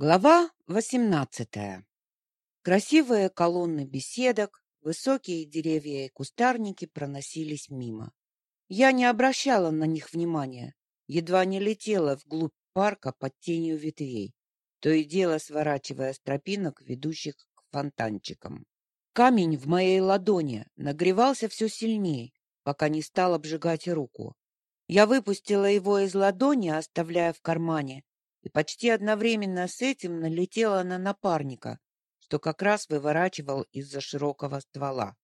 Глава 18. Красивые колонны беседок, высокие деревья и кустарники проносились мимо. Я не обращала на них внимания, едва не летела вглубь парка под тенью ветвей, то и дело сворачивая с тропинок, ведущих к фонтанчикам. Камень в моей ладони нагревался все сильнее, пока не стал обжигать руку. Я выпустила его из ладони, оставляя в кармане, и почти одновременно с этим налетела на напарника, что как раз выворачивал из-за широкого ствола.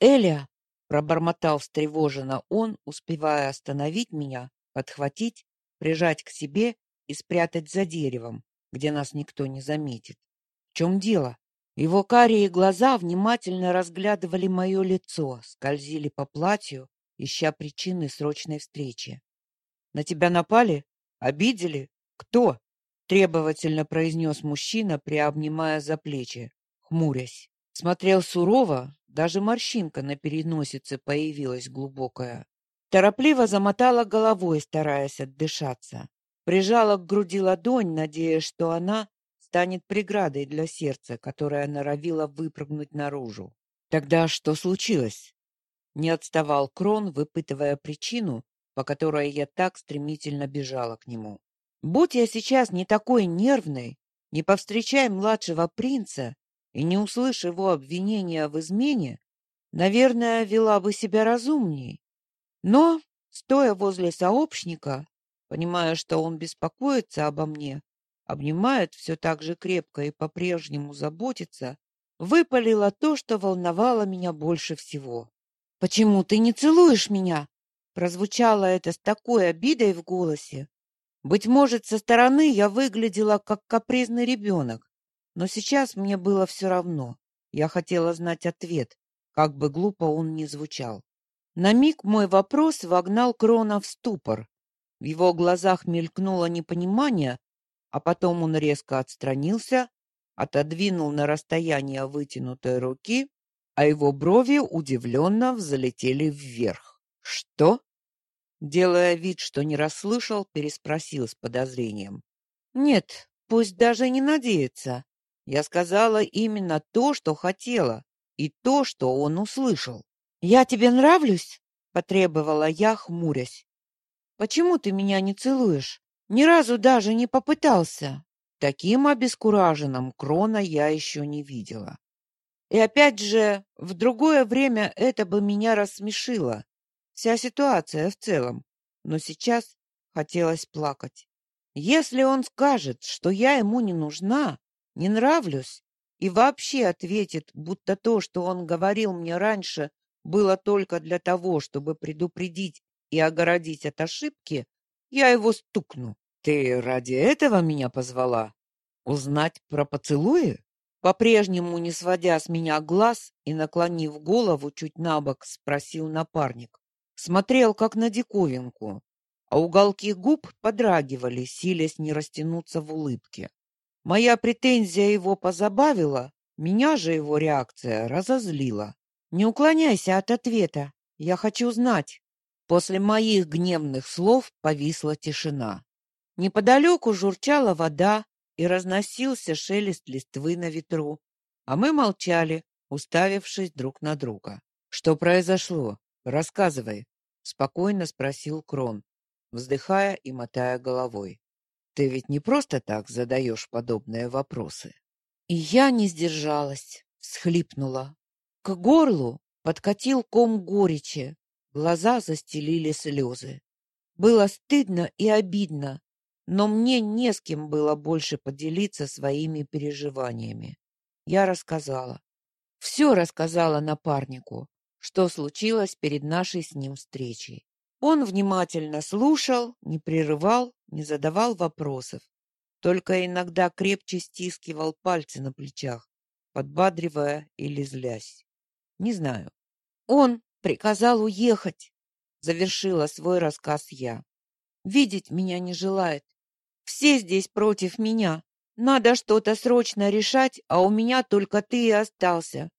«Эля!» — пробормотал встревоженно он, успевая остановить меня, подхватить, прижать к себе и спрятать за деревом, где нас никто не заметит. В чем дело? Его карие глаза внимательно разглядывали мое лицо, скользили по платью, ища причины срочной встречи. «На тебя напали? Обидели? «Кто?» — требовательно произнес мужчина, приобнимая за плечи, хмурясь. Смотрел сурово, даже морщинка на переносице появилась глубокая. Торопливо замотала головой, стараясь отдышаться. Прижала к груди ладонь, надеясь, что она станет преградой для сердца, которое норовило выпрыгнуть наружу. Тогда что случилось? Не отставал Крон, выпытывая причину, по которой я так стремительно бежала к нему. Будь я сейчас не такой нервной, не повстречая младшего принца и не услышав его обвинения в измене, наверное, вела бы себя разумней. Но, стоя возле сообщника, понимая, что он беспокоится обо мне, обнимает все так же крепко и по-прежнему заботится, выпалила то, что волновало меня больше всего. «Почему ты не целуешь меня?» Прозвучало это с такой обидой в голосе, быть может, со стороны я выглядела как капризный ребенок, но сейчас мне было все равно. Я хотела знать ответ, как бы глупо он ни звучал. На миг мой вопрос вогнал Крона в ступор. В его глазах мелькнуло непонимание, а потом он резко отстранился, отодвинул на расстояние вытянутой руки, а его брови удивленно взлетели вверх. «Что?» Делая вид, что не расслышал, переспросил с подозрением. «Нет, пусть даже не надеется. Я сказала именно то, что хотела, и то, что он услышал. «Я тебе нравлюсь?» — потребовала я, хмурясь. «Почему ты меня не целуешь? Ни разу даже не попытался». Таким обескураженным Крона я еще не видела. И опять же, в другое время это бы меня рассмешило, вся ситуация в целом, но сейчас хотелось плакать. Если он скажет, что я ему не нужна, не нравлюсь, и вообще ответит, будто то, что он говорил мне раньше, было только для того, чтобы предупредить и огородить от ошибки, я его стукну. Ты ради этого меня позвала? Узнать про поцелуи? По-прежнему, не сводя с меня глаз и наклонив голову чуть набок, спросил напарник. Смотрел, как на диковинку, а уголки губ подрагивали, силясь не растянуться в улыбке. Моя претензия его позабавила, меня же его реакция разозлила. «Не уклоняйся от ответа, я хочу знать». После моих гневных слов повисла тишина. Неподалеку журчала вода и разносился шелест листвы на ветру, а мы молчали, уставившись друг на друга. Что произошло? Рассказывай, спокойно спросил Крон, вздыхая и мотая головой. Ты ведь не просто так задаешь подобные вопросы. И я не сдержалась, всхлипнула. К горлу подкатил ком горечи, глаза застелили слезы. Было стыдно и обидно, но мне не с кем было больше поделиться своими переживаниями. Я рассказала. Все рассказала напарнику, что случилось перед нашей с ним встречей. Он внимательно слушал, не прерывал, не задавал вопросов, только иногда крепче стискивал пальцы на плечах, подбадривая или злясь. Не знаю. Он приказал уехать, завершила свой рассказ я. Видеть меня не желает. Все здесь против меня. Надо что-то срочно решать, а у меня только ты и остался.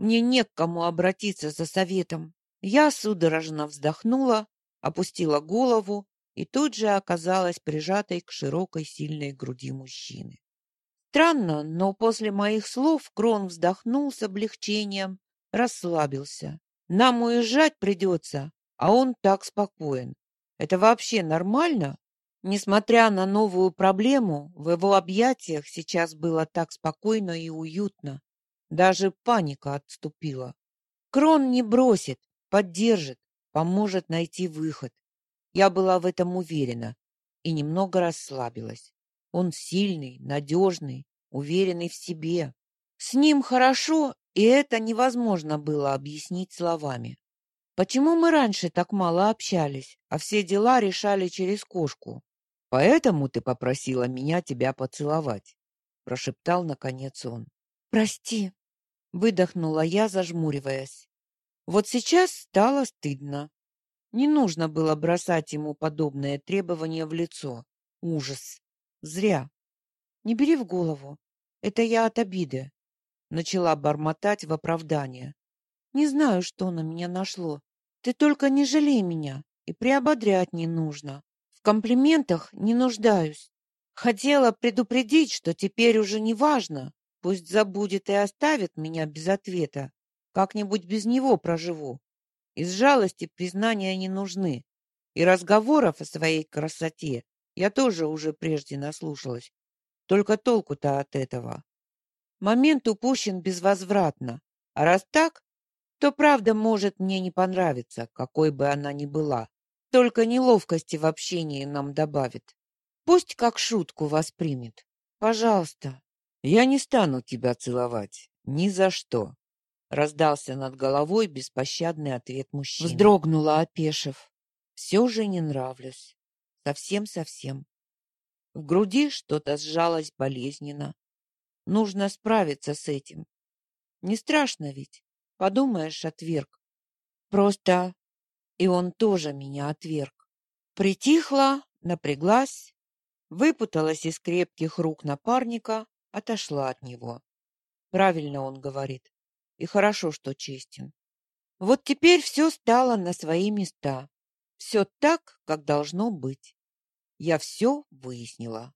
Мне не к кому обратиться за советом. Я судорожно вздохнула, опустила голову и тут же оказалась прижатой к широкой сильной груди мужчины. Странно, но после моих слов Крон вздохнул с облегчением, расслабился. Нам уезжать придется, а он так спокоен. Это вообще нормально? Несмотря на новую проблему, в его объятиях сейчас было так спокойно и уютно. Даже паника отступила. Крон не бросит, поддержит, поможет найти выход. Я была в этом уверена и немного расслабилась. Он сильный, надежный, уверенный в себе. С ним хорошо, и это невозможно было объяснить словами. Почему мы раньше так мало общались, а все дела решали через кошку? Поэтому ты попросила меня тебя поцеловать, прошептал наконец он. Прости, выдохнула я, зажмуриваясь. Вот сейчас стало стыдно. Не нужно было бросать ему подобное требование в лицо. Ужас. Зря. Не бери в голову. Это я от обиды, начала бормотать в оправдание. Не знаю, что на меня нашло. Ты только не жалей меня, и приободрять не нужно. В комплиментах не нуждаюсь. Хотела предупредить, что теперь уже не важно. Пусть забудет и оставит меня без ответа. Как-нибудь без него проживу. Из жалости признания не нужны. И разговоров о своей красоте я тоже уже прежде наслушалась. Только толку-то от этого. Момент упущен безвозвратно. А раз так, то правда может мне не понравиться, какой бы она ни была. Только неловкости в общении нам добавит. Пусть как шутку воспримет. Пожалуйста. Я не стану тебя целовать. Ни за что. Раздался над головой беспощадный ответ мужчины. Вздрогнула, опешив. Все же не нравлюсь. Совсем-совсем. В груди что-то сжалось болезненно. Нужно справиться с этим. Не страшно ведь. Подумаешь, отверг. Просто и он тоже меня отверг. Притихла, напряглась, выпуталась из крепких рук напарника, отошла от него. Правильно он говорит. И хорошо, что честен. Вот теперь все стало на свои места. Все так, как должно быть. Я все выяснила.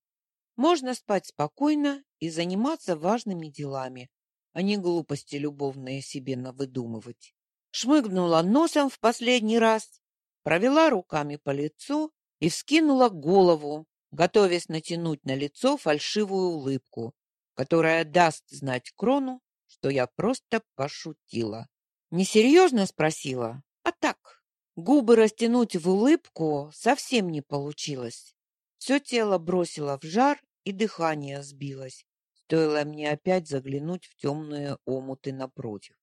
Можно спать спокойно и заниматься важными делами, а не глупости любовные себе навыдумывать шмыгнула носом в последний раз, провела руками по лицу и вскинула голову, готовясь натянуть на лицо фальшивую улыбку, которая даст знать Крону, что я просто пошутила. Несерьезно спросила, а так. Губы растянуть в улыбку совсем не получилось. Все тело бросило в жар, и дыхание сбилось. Стоило мне опять заглянуть в темные омуты напротив.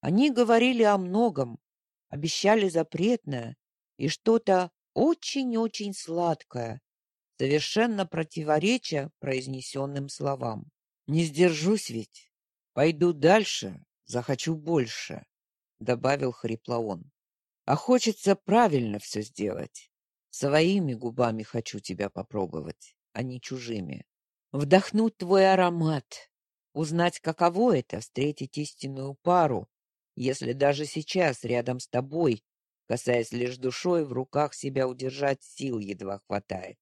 Они говорили о многом, обещали запретное и что-то очень-очень сладкое, совершенно противореча произнесенным словам. Не сдержусь ведь. Пойду дальше, захочу больше, добавил хрипло он. А хочется правильно все сделать. Своими губами хочу тебя попробовать, а не чужими. Вдохнуть твой аромат, узнать, каково это встретить истинную пару, если даже сейчас рядом с тобой, касаясь лишь душой, в руках себя удержать сил едва хватает.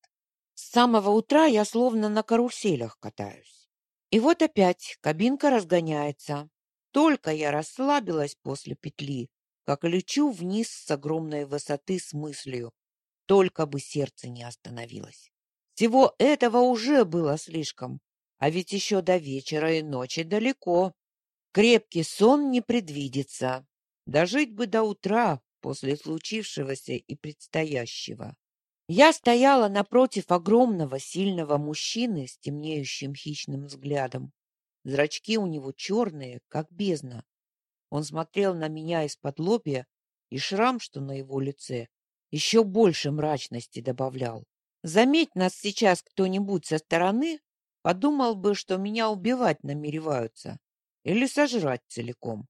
С самого утра я словно на каруселях катаюсь. И вот опять кабинка разгоняется. Только я расслабилась после петли, как лечу вниз с огромной высоты с мыслью, только бы сердце не остановилось. Всего этого уже было слишком, а ведь еще до вечера и ночи далеко. Крепкий сон не предвидится. Дожить бы до утра после случившегося и предстоящего. Я стояла напротив огромного, сильного мужчины с темнеющим хищным взглядом. Зрачки у него черные, как бездна. Он смотрел на меня из-под лобья, и шрам, что на его лице, еще больше мрачности добавлял. Заметь нас сейчас кто-нибудь со стороны, подумал бы, что меня убивать намереваются или сожрать целиком.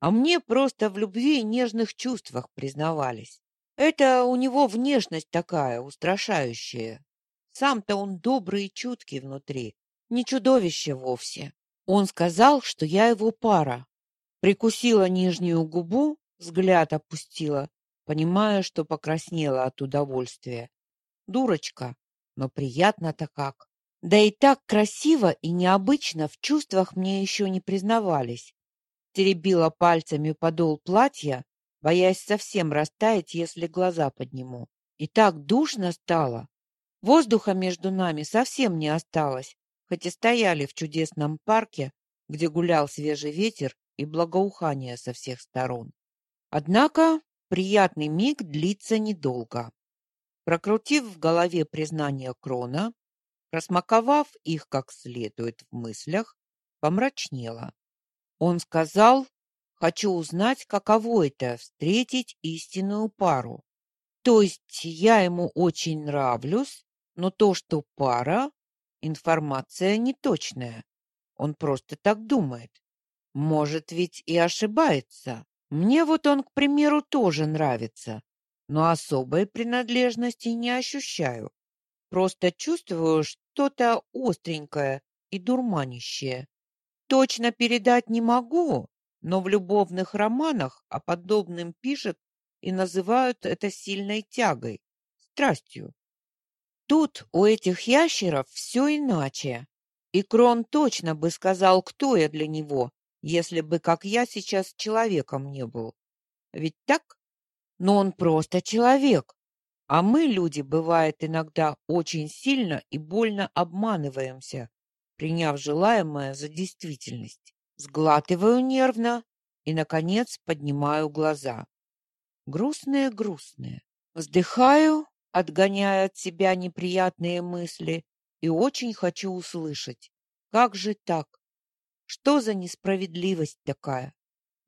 А мне просто в любви и нежных чувствах признавались. Это у него внешность такая, устрашающая. Сам-то он добрый и чуткий внутри, не чудовище вовсе. Он сказал, что я его пара. Прикусила нижнюю губу, взгляд опустила, понимая, что покраснела от удовольствия. Дурочка, но приятно-то как. Да и так красиво и необычно в чувствах мне еще не признавались. Теребила пальцами подол платья, боясь совсем растаять, если глаза подниму. И так душно стало. Воздуха между нами совсем не осталось, хоть и стояли в чудесном парке, где гулял свежий ветер и благоухание со всех сторон. Однако приятный миг длится недолго. Прокрутив в голове признания Крона, просмаковав их как следует в мыслях, помрачнела. Он сказал, хочу узнать, каково это встретить истинную пару. То есть я ему очень нравлюсь, но то, что пара, информация неточная. Он просто так думает. Может ведь и ошибается. Мне вот он, к примеру, тоже нравится, но особой принадлежности не ощущаю. Просто чувствую что-то остренькое и дурманящее. Точно передать не могу, но в любовных романах о подобном пишут и называют это сильной тягой, страстью. Тут у этих ящеров все иначе. И Крон точно бы сказал, кто я для него, если бы, как я сейчас, человеком не был. Ведь так? Но он просто человек. А мы, люди, бывает иногда очень сильно и больно обманываемся, приняв желаемое за действительность. Сглатываю нервно и, наконец, поднимаю глаза. Грустные-грустные. Вздыхаю, отгоняя от себя неприятные мысли, и очень хочу услышать. Как же так? Что за несправедливость такая?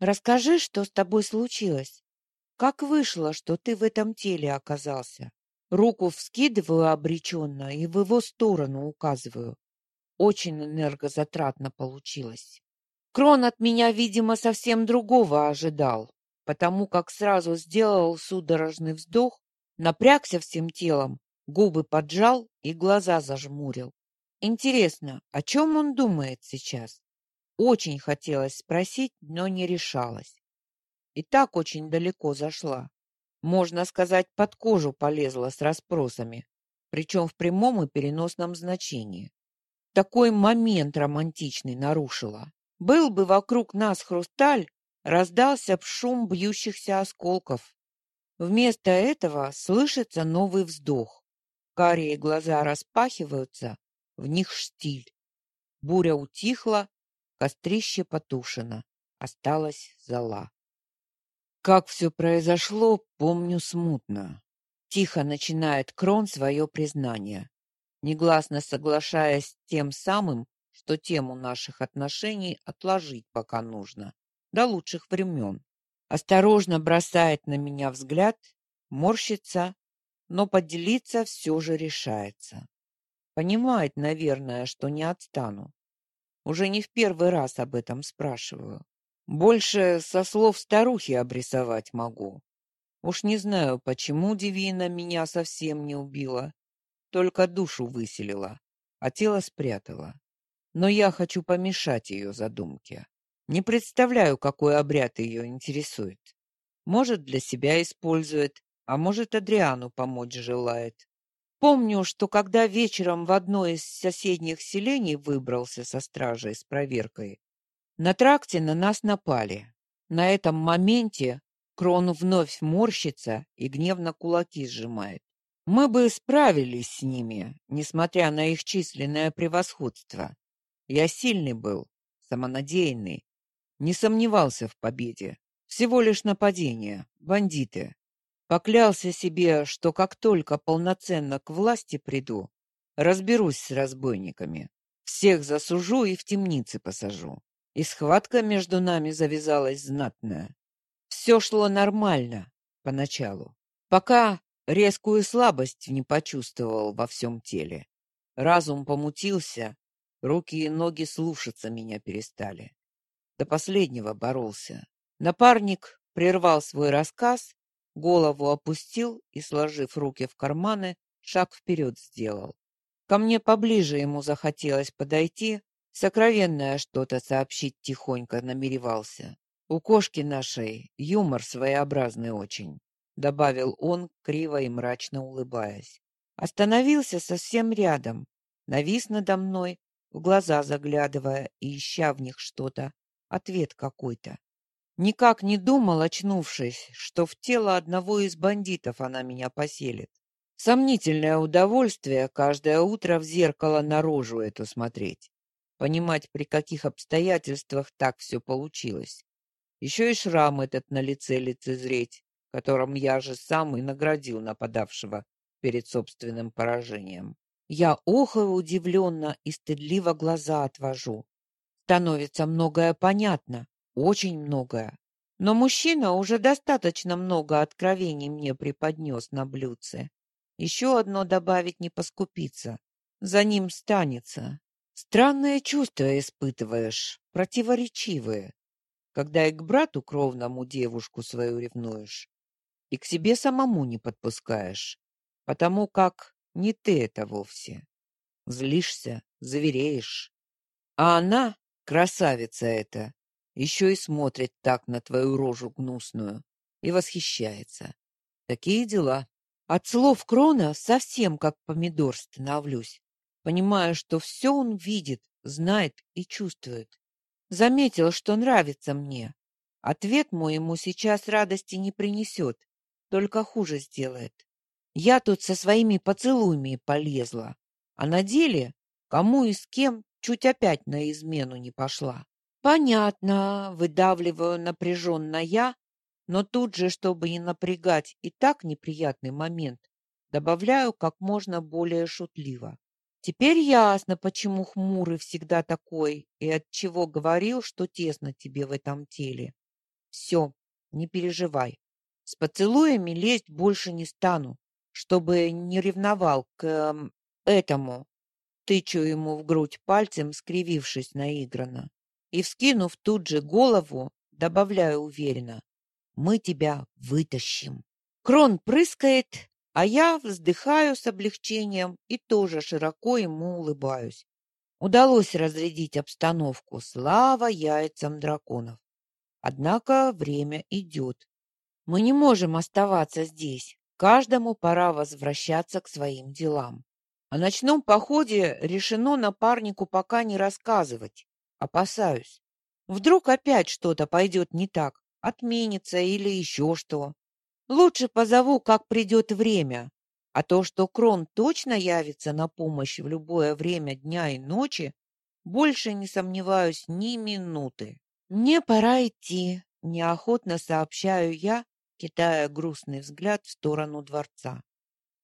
Расскажи, что с тобой случилось. Как вышло, что ты в этом теле оказался? Руку вскидываю обреченно и в его сторону указываю. Очень энергозатратно получилось. Крон от меня, видимо, совсем другого ожидал, потому как сразу сделал судорожный вздох, напрягся всем телом, губы поджал и глаза зажмурил. Интересно, о чем он думает сейчас? Очень хотелось спросить, но не решалась. И так очень далеко зашла. Можно сказать, под кожу полезла с расспросами, причем в прямом и переносном значении. Такой момент романтичный нарушила. Был бы вокруг нас хрусталь, раздался б шум бьющихся осколков. Вместо этого слышится новый вздох. Карие глаза распахиваются, в них штиль. Буря утихла, Кострище потушено, осталась зола. Как все произошло, помню смутно. Тихо начинает Крон свое признание, негласно соглашаясь с тем самым, что тему наших отношений отложить пока нужно, до лучших времен. Осторожно бросает на меня взгляд, морщится, но поделиться все же решается. Понимает, наверное, что не отстану. Уже не в первый раз об этом спрашиваю. Больше со слов старухи обрисовать могу. Уж не знаю, почему Дивина меня совсем не убила, только душу выселила, а тело спрятала. Но я хочу помешать ее задумке. Не представляю, какой обряд ее интересует. Может, для себя использует, а может, Адриану помочь желает. Помню, что когда вечером в одно из соседних селений выбрался со стражей с проверкой, на тракте на нас напали. На этом моменте Крон вновь морщится и гневно кулаки сжимает. Мы бы справились с ними, несмотря на их численное превосходство. Я сильный был, самонадеянный, не сомневался в победе. Всего лишь нападение, бандиты. Поклялся себе, что как только полноценно к власти приду, разберусь с разбойниками. Всех засужу и в темницы посажу. И схватка между нами завязалась знатная. Все шло нормально поначалу, пока резкую слабость не почувствовал во всем теле. Разум помутился, руки и ноги слушаться меня перестали. До последнего боролся. Напарник прервал свой рассказ голову опустил и, сложив руки в карманы, шаг вперед сделал. Ко мне поближе ему захотелось подойти, сокровенное что-то сообщить тихонько намеревался. У кошки нашей юмор своеобразный очень, добавил он, криво и мрачно улыбаясь. Остановился совсем рядом, навис надо мной, в глаза заглядывая и ища в них что-то, ответ какой-то. Никак не думал, очнувшись, что в тело одного из бандитов она меня поселит. Сомнительное удовольствие каждое утро в зеркало наружу эту смотреть. Понимать, при каких обстоятельствах так все получилось. Еще и шрам этот на лице лицезреть, которым я же сам и наградил нападавшего перед собственным поражением. Я охаю удивленно и стыдливо глаза отвожу. Становится многое понятно, очень многое. Но мужчина уже достаточно много откровений мне преподнес на блюдце. Еще одно добавить не поскупиться. За ним станется. Странные чувства испытываешь, противоречивые, когда и к брату кровному девушку свою ревнуешь, и к себе самому не подпускаешь, потому как не ты это вовсе. Злишься, завереешь. А она, красавица эта, еще и смотрит так на твою рожу гнусную и восхищается. Такие дела. От слов Крона совсем как помидор становлюсь, понимая, что все он видит, знает и чувствует. Заметил, что нравится мне. Ответ мой ему сейчас радости не принесет, только хуже сделает. Я тут со своими поцелуями полезла, а на деле кому и с кем чуть опять на измену не пошла. Понятно, выдавливаю напряженно я, но тут же, чтобы не напрягать и так неприятный момент, добавляю как можно более шутливо. Теперь ясно, почему хмурый всегда такой и от чего говорил, что тесно тебе в этом теле. Все, не переживай. С поцелуями лезть больше не стану, чтобы не ревновал к э, этому. Тычу ему в грудь пальцем, скривившись наигранно. И, вскинув тут же голову, добавляю уверенно. Мы тебя вытащим. Крон прыскает, а я вздыхаю с облегчением и тоже широко ему улыбаюсь. Удалось разрядить обстановку. Слава яйцам драконов. Однако время идет. Мы не можем оставаться здесь. Каждому пора возвращаться к своим делам. О ночном походе решено напарнику пока не рассказывать. Опасаюсь. Вдруг опять что-то пойдет не так отменится или еще что. Лучше позову, как придет время, а то, что Крон точно явится на помощь в любое время дня и ночи, больше не сомневаюсь ни минуты. Мне пора идти, неохотно сообщаю я, кидая грустный взгляд в сторону дворца.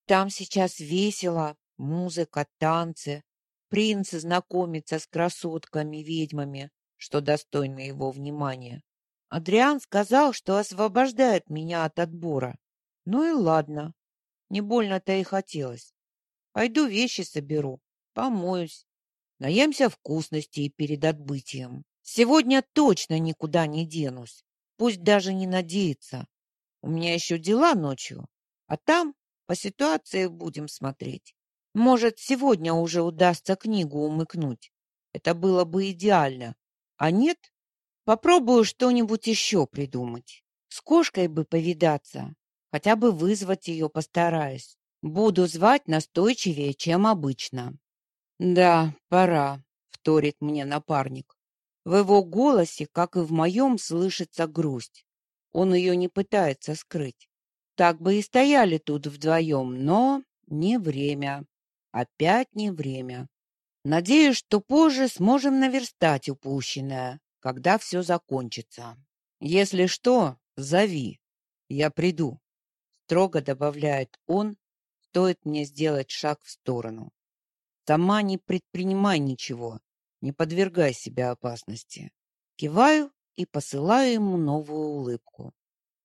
Там сейчас весело, музыка, танцы. Принц знакомится с красотками-ведьмами, что достойно его внимания. Адриан сказал, что освобождает меня от отбора. Ну и ладно. Не больно-то и хотелось. Пойду вещи соберу, помоюсь, наемся вкусностей перед отбытием. Сегодня точно никуда не денусь. Пусть даже не надеется. У меня еще дела ночью, а там по ситуации будем смотреть. Может, сегодня уже удастся книгу умыкнуть. Это было бы идеально. А нет, Попробую что-нибудь еще придумать. С кошкой бы повидаться, хотя бы вызвать ее постараюсь. Буду звать настойчивее, чем обычно. Да, пора, вторит мне напарник. В его голосе, как и в моем, слышится грусть. Он ее не пытается скрыть. Так бы и стояли тут вдвоем, но не время. Опять не время. Надеюсь, что позже сможем наверстать упущенное когда все закончится. Если что, зови. Я приду. Строго добавляет он, стоит мне сделать шаг в сторону. Сама не предпринимай ничего, не подвергай себя опасности. Киваю и посылаю ему новую улыбку.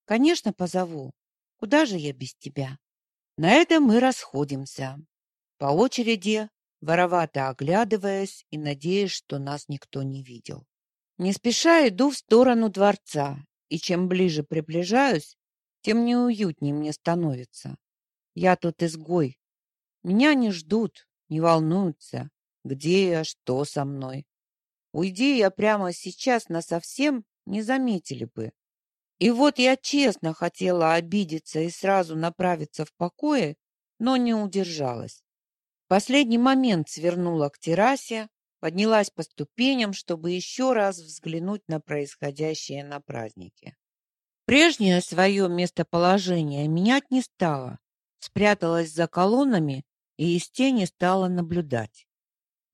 Конечно, позову. Куда же я без тебя? На этом мы расходимся. По очереди, воровато оглядываясь и надеясь, что нас никто не видел. Не спеша иду в сторону дворца, и чем ближе приближаюсь, тем неуютнее мне становится. Я тут изгой. Меня не ждут, не волнуются, где я, что со мной. Уйди я прямо сейчас на совсем не заметили бы. И вот я честно хотела обидеться и сразу направиться в покое, но не удержалась. В последний момент свернула к террасе, поднялась по ступеням, чтобы еще раз взглянуть на происходящее на празднике. Прежнее свое местоположение менять не стала, спряталась за колоннами и из тени стала наблюдать.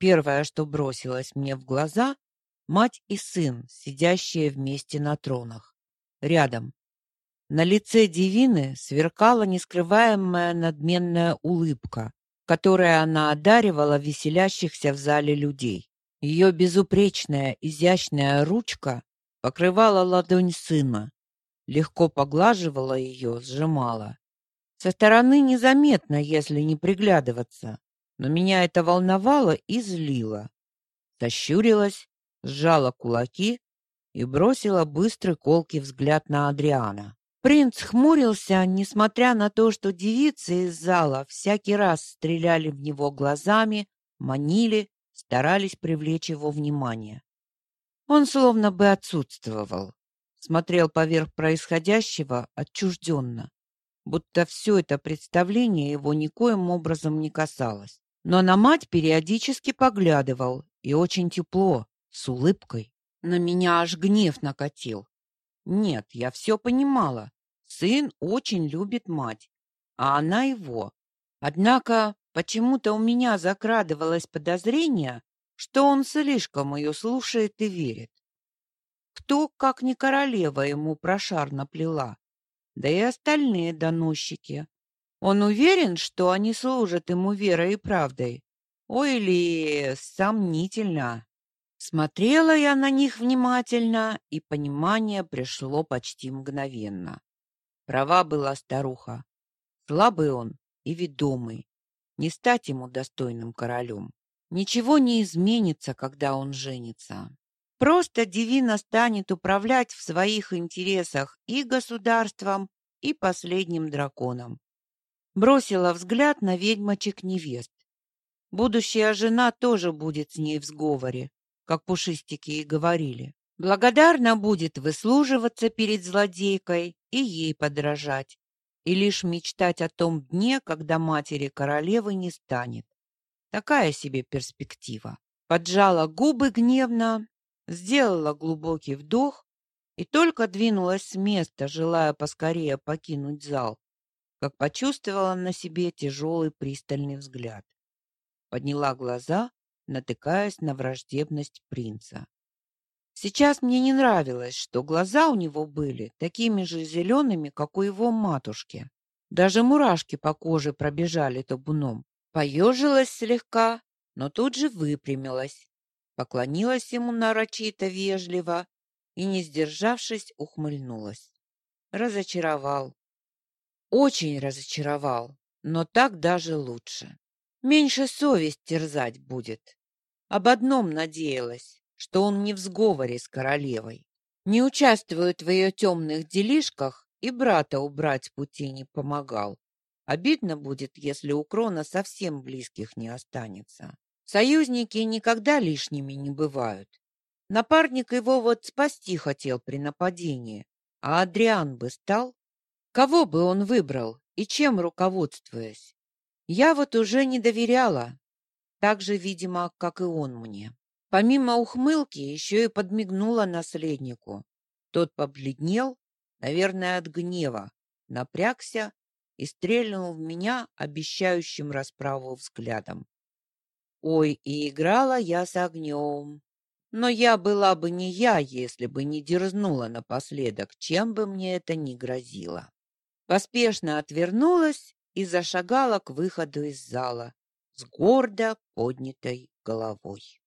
Первое, что бросилось мне в глаза мать и сын, сидящие вместе на тронах, рядом. На лице Девины сверкала нескрываемая надменная улыбка, которой она одаривала веселящихся в зале людей. Ее безупречная, изящная ручка покрывала ладонь сына, легко поглаживала ее, сжимала. Со стороны незаметно, если не приглядываться, но меня это волновало и злило. Сощурилась, сжала кулаки и бросила быстрый колкий взгляд на Адриана. Принц хмурился, несмотря на то, что девицы из зала всякий раз стреляли в него глазами, манили, старались привлечь его внимание. Он словно бы отсутствовал, смотрел поверх происходящего отчужденно, будто все это представление его никоим образом не касалось. Но на мать периодически поглядывал, и очень тепло, с улыбкой. На меня аж гнев накатил. Нет, я все понимала. Сын очень любит мать, а она его. Однако почему-то у меня закрадывалось подозрение, что он слишком ее слушает и верит. Кто, как не королева, ему про шар наплела? Да и остальные доносчики. Он уверен, что они служат ему верой и правдой. Ой ли, сомнительно. Смотрела я на них внимательно, и понимание пришло почти мгновенно. Права была старуха. Слабый он и ведомый. Не стать ему достойным королем. Ничего не изменится, когда он женится. Просто Дивина станет управлять в своих интересах и государством, и последним драконом. Бросила взгляд на ведьмочек невест. Будущая жена тоже будет с ней в сговоре, как пушистики и говорили. Благодарна будет выслуживаться перед злодейкой и ей подражать, и лишь мечтать о том дне, когда матери королевы не станет. Такая себе перспектива. Поджала губы гневно, сделала глубокий вдох и только двинулась с места, желая поскорее покинуть зал, как почувствовала на себе тяжелый пристальный взгляд. Подняла глаза, натыкаясь на враждебность принца. Сейчас мне не нравилось, что глаза у него были такими же зелеными, как у его матушки. Даже мурашки по коже пробежали табуном. Поежилась слегка, но тут же выпрямилась. Поклонилась ему нарочито вежливо и, не сдержавшись, ухмыльнулась. Разочаровал. Очень разочаровал, но так даже лучше. Меньше совесть терзать будет. Об одном надеялась что он не в сговоре с королевой, не участвует в ее темных делишках и брата убрать пути не помогал. Обидно будет, если у Крона совсем близких не останется. Союзники никогда лишними не бывают. Напарник его вот спасти хотел при нападении, а Адриан бы стал? Кого бы он выбрал и чем руководствуясь? Я вот уже не доверяла, так же, видимо, как и он мне. Помимо ухмылки, еще и подмигнула наследнику. Тот побледнел, наверное, от гнева, напрягся и стрельнул в меня обещающим расправу взглядом. Ой, и играла я с огнем. Но я была бы не я, если бы не дерзнула напоследок, чем бы мне это ни грозило. Поспешно отвернулась и зашагала к выходу из зала с гордо поднятой головой.